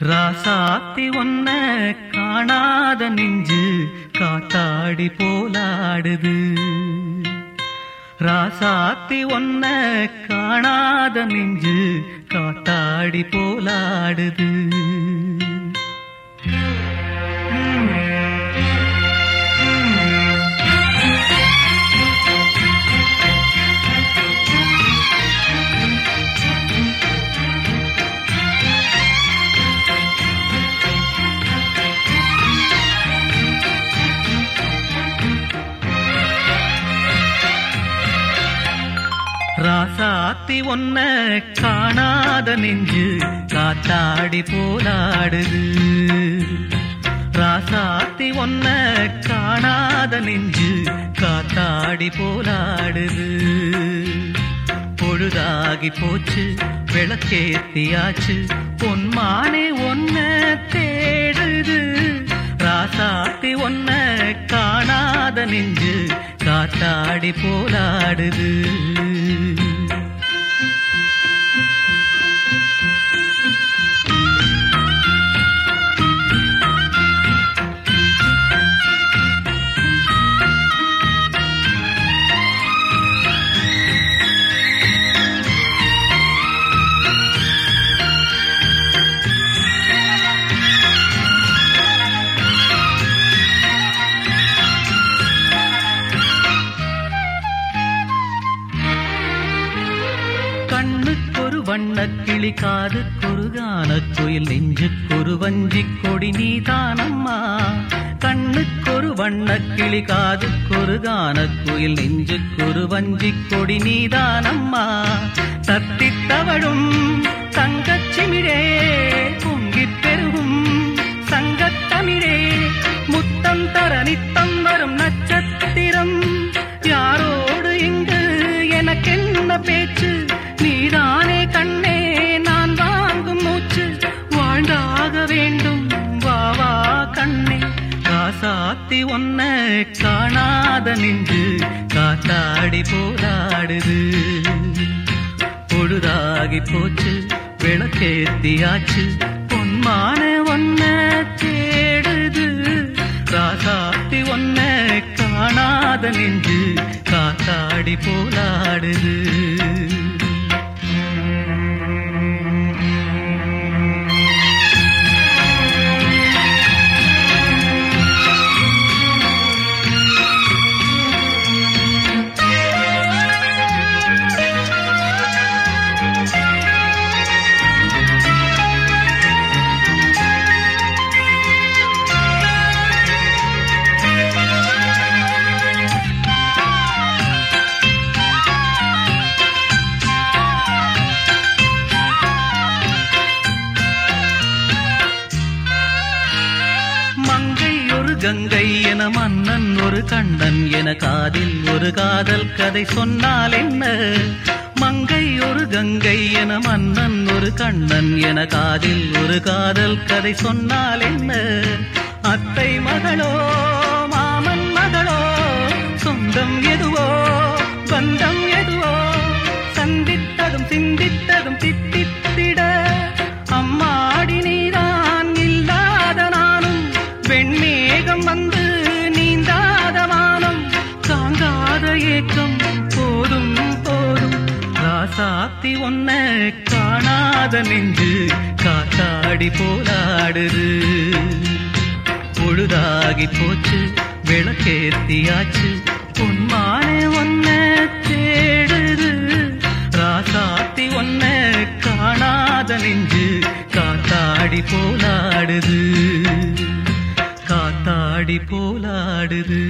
ராசாத்தி ஒன்ன காணாத நெஞ்சு காத்தாடி போலாடுது. ராசாத்தி ஒன்ன காணாத நெஞ்சு காத்தாடி போலாடுது. ராசாத்தி ஒன்ன காணாத நெஞ்சு காத்தாடி போலாடுது. ராசாத்தி ஒன்ன காணாத நெஞ்சு காத்தாடி போலாடுது. பொழுதாகி போச்சு விளக்கேத்தியாச்சு பொன்மானே ஒன்ன தேடுது. ராசாத்தி ஒன்ன காணாத நெஞ்சு காத்தாடி போலாடுது. கண்ணுக்கொரு வண்ணக் கிளி காதுக்கொரு கானக் குயில் நெஞ்சுக்கொரு வஞ்சி கொடி நீதானம்மா. கண்ணுக்கொரு வண்ணக் கிளி காதுக்கொரு கானக் குயில் நெஞ்சுக்கொரு வஞ்சி கொடி நீதானம்மா. தத்தித் தவழும் தங்கச் பொங்கிப் பெருகும் சங்கத்தமிழே முத்தம் தர நித்தம் சாத்தி ஒன்ன காணாத நின்று காத்தாடி போராடுது. பொழுதாகி போச்சு விளக்கேத்தியாச்சு பொன்மான ஒன்ன தேடுது. ராசாத்தி ஒன்ன காணாத நின்று காத்தாடி போராடுது. கங்கை என மன்னன் ஒரு கண்ணன் என காதில் ஒரு காதல் கதை சொன்னால் என்ன? மங்கை ஒரு கங்கை என மன்னன் ஒரு கண்ணன் என காதில் ஒரு காதல் கதை சொன்னால் என்ன? அத்தை மகளோ ராசாத்தி ஒன்ன காணாத நெஞ்சு காத்தாடி போலாடுது பொழுதாகி போச்சு விளக்கேத்தியாச்சு. பொன்மானே ஒன்ன தேடுது. ராசாத்தி ஒன்ன காணாத நெஞ்சு காத்தாடி போலாடுது. காத்தாடி போலாடுது.